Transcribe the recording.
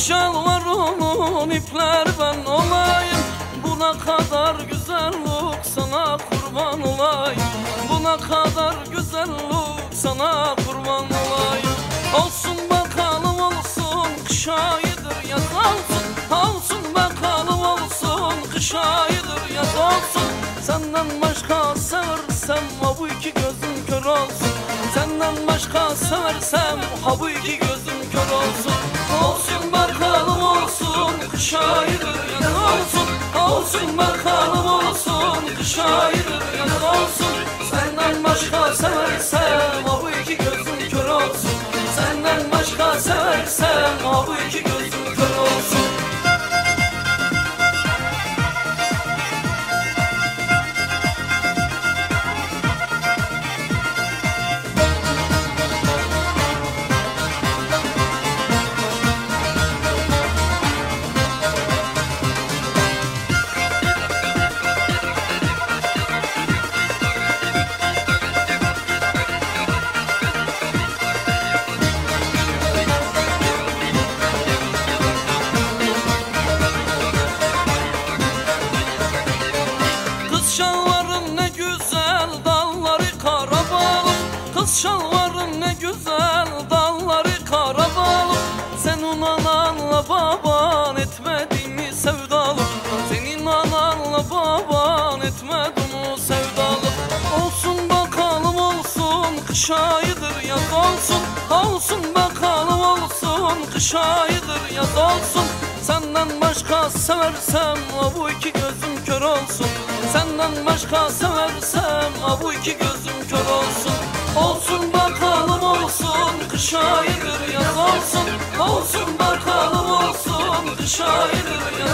Kış yalvarımın ipler ben olayım. Buna kadar güzellik sana kurban olayım. Buna kadar güzellik sana kurban olayım. Olsun bakalım olsun kış ayıdır yaz olsun. Olsun bakalım olsun kış ayıdır yaz olsun. Senden başka seversem ha bu iki gözüm kör olsun. Senden başka seversem ha bu iki gözüm kör olsun kış yaz olsun Olsun bakalım olsun. Kış ayıdır Kız şalvarın ne güzel dalları kara balık Senin ananla baban etmedi mi sevdalık. Senin ananla baban etmedi mi sevdalık. Olsun bakalım olsun kış ayıdır yaz olsun. Olsun bakalım olsun kış ayıdır yaz olsun. Senden başka seversem bu iki gözüm kör olsun. Senden başka seversem bu iki gözüm kör ayıdır yaz olsun Olsun bakalım olsun. Ayıdır yaz